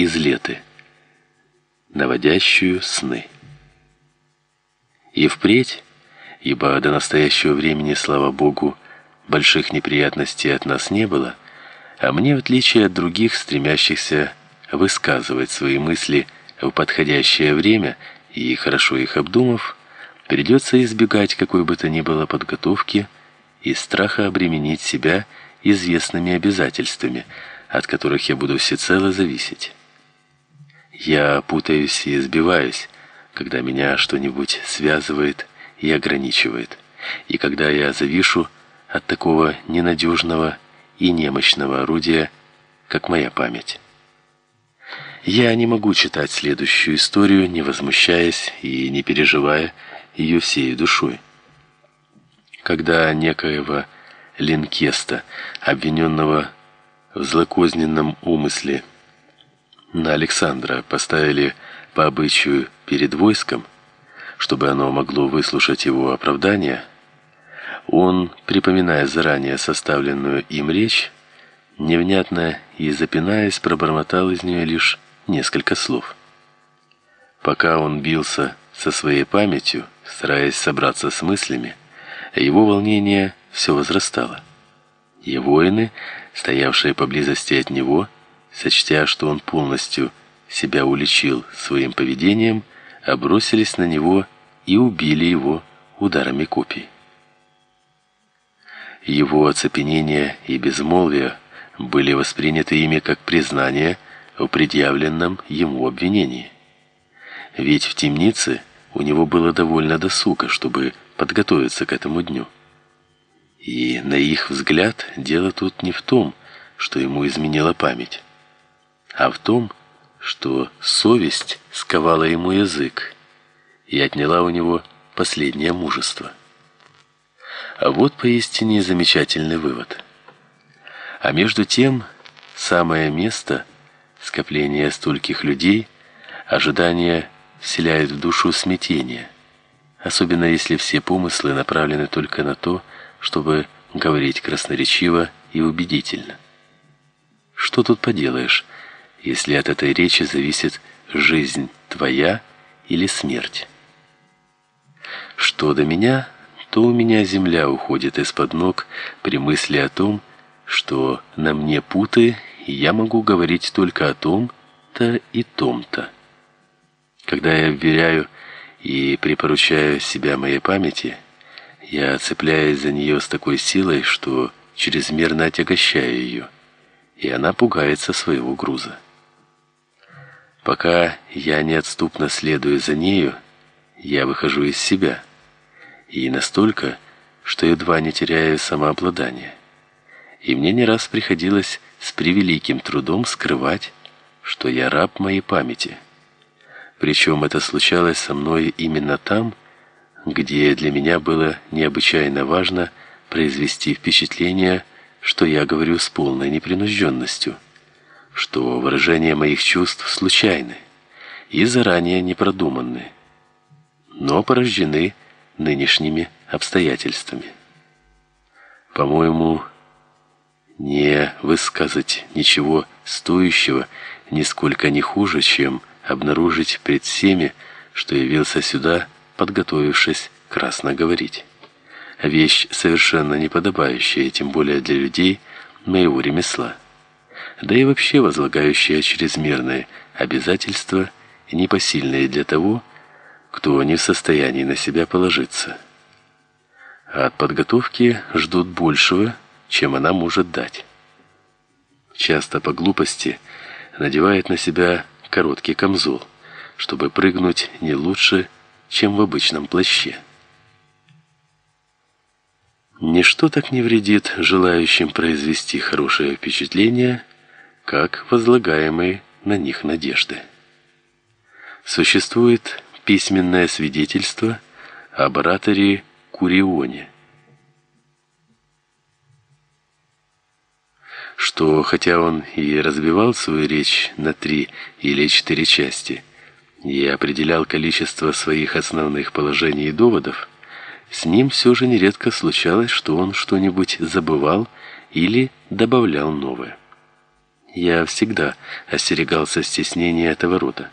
из леты, наводящую сны. И впредь, ибо до настоящего времени, слава Богу, больших неприятностей от нас не было, а мне, в отличие от других, стремящихся высказывать свои мысли в подходящее время и хорошо их обдумав, придется избегать какой бы то ни было подготовки и страха обременить себя известными обязательствами, от которых я буду всецело зависеть. Я путаюсь и сбиваюсь, когда меня что-нибудь связывает и ограничивает, и когда я завишу от такого ненадежного и немощного орудия, как моя память. Я не могу читать следующую историю, не возмущаясь и не переживая ее всей душой. Когда некоего Линкеста, обвиненного в злокозненном умысле, на Александра поставили по обычаю перед войском, чтобы оно могло выслушать его оправдание, он, припоминая заранее составленную им речь, невнятно и запинаясь, пробормотал из нее лишь несколько слов. Пока он бился со своей памятью, стараясь собраться с мыслями, его волнение все возрастало. И воины, стоявшие поблизости от него, сочтя, что он полностью себя уличил своим поведением, обросились на него и убили его ударами копий. Его оцепенение и безмолвие были восприняты ими как признание в предъявленном ему обвинении. Ведь в темнице у него было довольно досуга, чтобы подготовиться к этому дню. И на их взгляд дело тут не в том, что ему изменила память, а в том, что совесть сковала ему язык и отняла у него последнее мужество. А вот поистине замечательный вывод. А между тем, самое место скопления стольких людей, ожидание вселяет в душу смятение, особенно если все помыслы направлены только на то, чтобы говорить красноречиво и убедительно. Что тут поделаешь, если от этой речи зависит жизнь твоя или смерть? Что до меня, то у меня земля уходит из-под ног при мысли о том, что на мне путы, и я могу говорить только о том-то и том-то. Когда я вверяю и припоручаю себя моей памяти, я цепляюсь за нее с такой силой, что чрезмерно отягощаю ее, и она пугается своего груза. Пока я неотступно следую за нею, я выхожу из себя – и настолько, что едва не теряю самообладание. И мне не раз приходилось с превеликим трудом скрывать, что я раб моей памяти. Причем это случалось со мной именно там, где для меня было необычайно важно произвести впечатление, что я говорю с полной непринужденностью, что выражения моих чувств случайны и заранее не продуманны, но порождены нынешними обстоятельствами. По-моему, не высказать ничего стоящего нисколько не хуже, чем обнаружить пред всеми, что явился сюда, подготовившись красно говорить. Вещь совершенно неподобающая, тем более для людей моего ремесла. Да и вообще возлагающая чрезмерные обязательства, непосильные для того, кто не в состоянии на себя положиться. А от подготовки ждут большего, чем она может дать. Часто по глупости надевает на себя короткий камзол, чтобы прыгнуть не лучше, чем в обычном плаще. Ничто так не вредит желающим произвести хорошее впечатление, как возлагаемые на них надежды. Существует письменное свидетельство об ораторе Курионе. Что, хотя он и разбивал свою речь на три или четыре части и определял количество своих основных положений и доводов, с ним все же нередко случалось, что он что-нибудь забывал или добавлял новое. Я всегда остерегался стеснения этого рода.